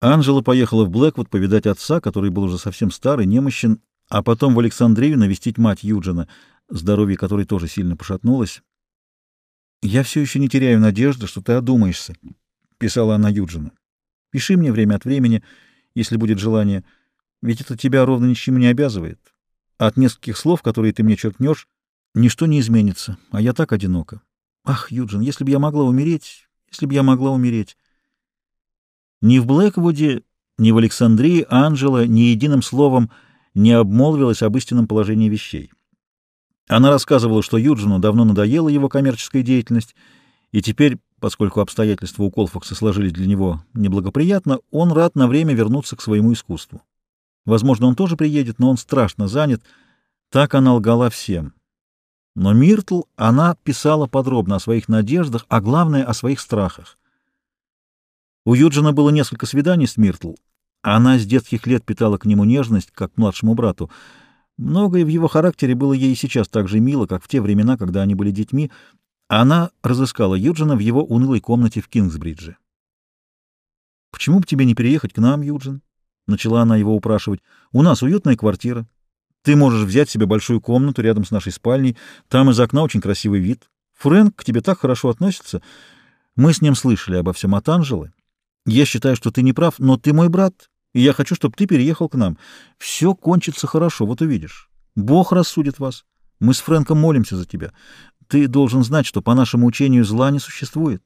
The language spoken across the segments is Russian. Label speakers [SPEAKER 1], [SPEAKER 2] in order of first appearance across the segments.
[SPEAKER 1] Анжела поехала в Блэквуд повидать отца, который был уже совсем старый, немощен, а потом в Александрию навестить мать Юджина, здоровье которой тоже сильно пошатнулось. «Я все еще не теряю надежды, что ты одумаешься», — писала она Юджину. «Пиши мне время от времени, если будет желание, ведь это тебя ровно ничему не обязывает. от нескольких слов, которые ты мне черкнешь, ничто не изменится, а я так одинока. Ах, Юджин, если бы я могла умереть, если бы я могла умереть». Ни в Блэквуде, ни в Александрии Анжела ни единым словом не обмолвилась об истинном положении вещей. Она рассказывала, что Юджину давно надоела его коммерческая деятельность, и теперь, поскольку обстоятельства у Колфакса сложились для него неблагоприятно, он рад на время вернуться к своему искусству. Возможно, он тоже приедет, но он страшно занят. Так она лгала всем. Но Миртл она писала подробно о своих надеждах, а главное — о своих страхах. У Юджина было несколько свиданий с Миртл. Она с детских лет питала к нему нежность, как к младшему брату. Многое в его характере было ей сейчас так же мило, как в те времена, когда они были детьми. Она разыскала Юджина в его унылой комнате в Кингсбридже. «Почему бы тебе не переехать к нам, Юджин?» — начала она его упрашивать. «У нас уютная квартира. Ты можешь взять себе большую комнату рядом с нашей спальней. Там из окна очень красивый вид. Фрэнк к тебе так хорошо относится. Мы с ним слышали обо всем от Анжелы. Я считаю, что ты не прав, но ты мой брат, и я хочу, чтобы ты переехал к нам. Все кончится хорошо, вот увидишь. Бог рассудит вас. Мы с Фрэнком молимся за тебя. Ты должен знать, что по нашему учению зла не существует.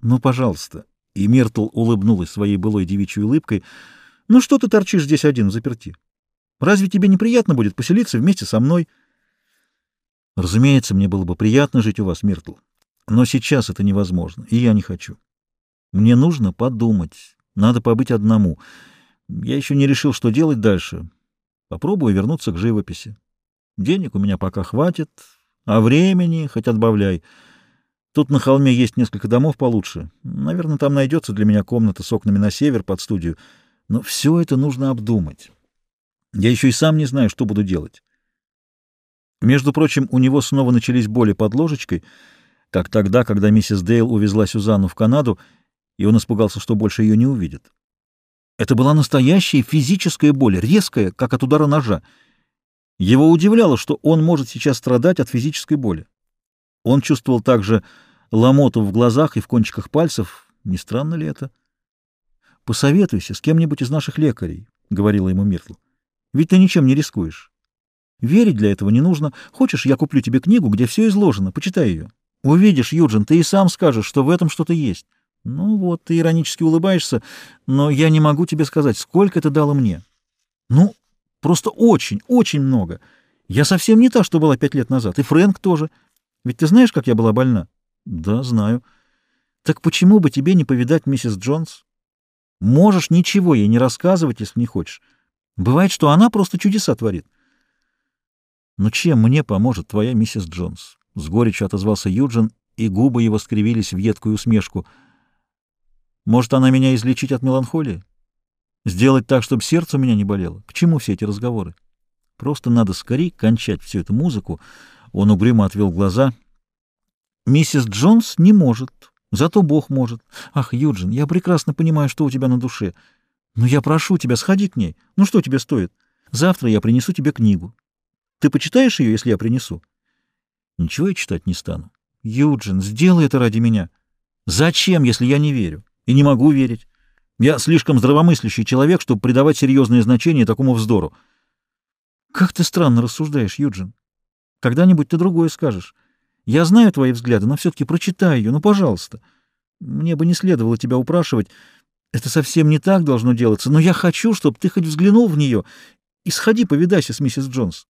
[SPEAKER 1] Ну, пожалуйста. И Миртл улыбнулась своей былой девичьей улыбкой. Ну, что ты торчишь здесь один заперти? Разве тебе неприятно будет поселиться вместе со мной? Разумеется, мне было бы приятно жить у вас, Миртл. Но сейчас это невозможно, и я не хочу. Мне нужно подумать. Надо побыть одному. Я еще не решил, что делать дальше. Попробую вернуться к живописи. Денег у меня пока хватит, а времени хоть отбавляй. Тут на холме есть несколько домов получше. Наверное, там найдется для меня комната с окнами на север под студию. Но все это нужно обдумать. Я еще и сам не знаю, что буду делать. Между прочим, у него снова начались боли под ложечкой, как тогда, когда миссис Дейл увезла Сюзанну в Канаду, и он испугался, что больше ее не увидит. Это была настоящая физическая боль, резкая, как от удара ножа. Его удивляло, что он может сейчас страдать от физической боли. Он чувствовал также ломоту в глазах и в кончиках пальцев. Не странно ли это? «Посоветуйся с кем-нибудь из наших лекарей», — говорила ему Миртл. «Ведь ты ничем не рискуешь. Верить для этого не нужно. Хочешь, я куплю тебе книгу, где все изложено, почитай ее. Увидишь, Юджин, ты и сам скажешь, что в этом что-то есть». Ну вот, ты иронически улыбаешься, но я не могу тебе сказать, сколько это дало мне. Ну, просто очень, очень много. Я совсем не та, что была пять лет назад, и Фрэнк тоже. Ведь ты знаешь, как я была больна? Да, знаю. Так почему бы тебе не повидать миссис Джонс? Можешь ничего ей не рассказывать, если не хочешь. Бывает, что она просто чудеса творит. Но чем мне поможет твоя миссис Джонс? С горечью отозвался Юджин, и губы его скривились в едкую усмешку — может, она меня излечить от меланхолии? Сделать так, чтобы сердце у меня не болело? К чему все эти разговоры? Просто надо скорее кончать всю эту музыку. Он угрюмо отвел глаза. Миссис Джонс не может, зато Бог может. Ах, Юджин, я прекрасно понимаю, что у тебя на душе. Но я прошу тебя, сходи к ней. Ну что тебе стоит? Завтра я принесу тебе книгу. Ты почитаешь ее, если я принесу? Ничего я читать не стану. Юджин, сделай это ради меня. Зачем, если я не верю? И не могу верить. Я слишком здравомыслящий человек, чтобы придавать серьезное значение такому вздору. Как ты странно рассуждаешь, Юджин. Когда-нибудь ты другое скажешь. Я знаю твои взгляды, но все-таки прочитай ее, ну, пожалуйста. Мне бы не следовало тебя упрашивать. Это совсем не так должно делаться, но я хочу, чтобы ты хоть взглянул в нее и сходи повидайся с миссис Джонс.